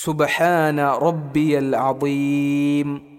سبحان ربي العظيم.